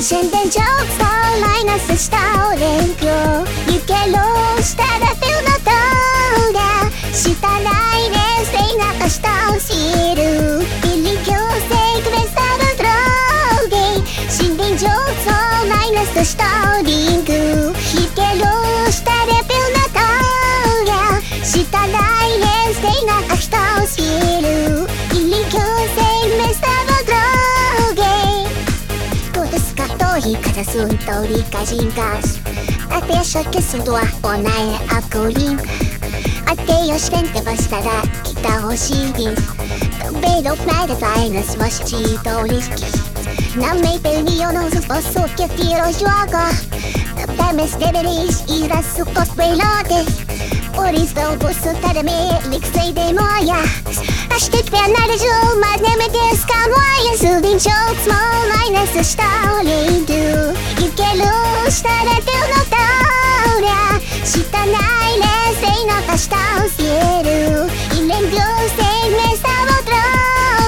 宣伝上スターマイナスしたお連休ゆけろしたらてうなたがしたないでせいなかしたおしる。ビリキューセイクベスタルドローゲイ宣伝上スターマイナスしたおリングゆけろしたらて asunto līkazinkas. Atviešot, kes on tuo on näin akkuulin. Ateios ventävas tätä kita hosiidin. Veidot näidät ainas vasti touliskis. Нам не пельмионов способки пирожога. Там из дебелиш и расу косплейлотес. Oristel busu tarame liksai dainuoja Aš tik viena ležiu, man nemetės kamuoja Su vinčiaus malai, nes aš tau leidu したらてのとりゃしたないねせいのかしたおせるいれんぐせいめさをドロ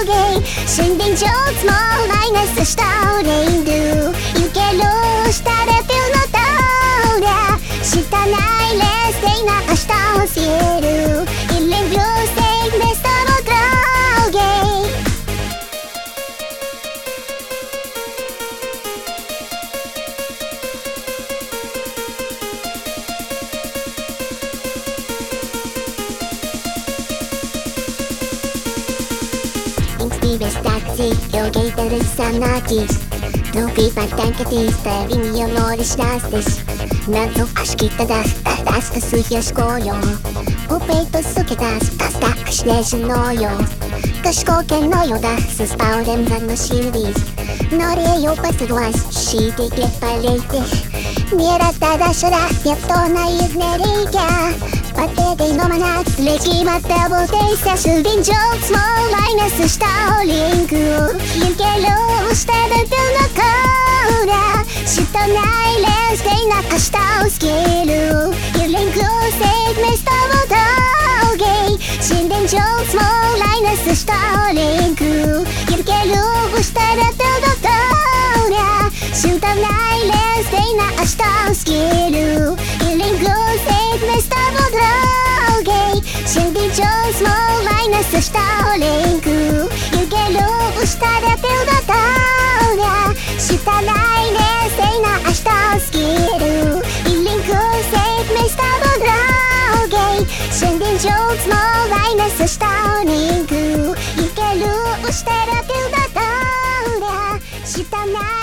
ーゲイ神殿上スモーマイナスしたおりどゆける。したらてのとりゃしたないねせいのかしたおせるいれんぐ valstybės taksi, ilgai darai senatys. Draugai patenkinti, tavimi jau nori švestis. Metu aš kitada, tas tas ieškojo. Pupai pasukitas, tas ką aš nežinojau. Kažkokia nuojauda suspaudė mano širdį. Norėjau pasiruošti šį tikrį paleiti. Nėra tada šra, tiek to na ir nereikia. っただしらやっとないねりきゃパテで飲まなくれちまったボテイサスリンジョースモーマイナスしたオリンクゆけろしただとのコーラしたないレンスでなかしたおスキル。ゆれんくセグメスタボドーゲイ。神殿上スモーマイナスしたオリンクメスタボドーゲイ神殿上スモーマイナスしたオリンクゆけろしたらとのコーラしたないねせいな明日をスキルイリンクセイクメスタボードローゲイ宣伝上スモーマイナスしたオリンクゆけるしたらとのコーラしたない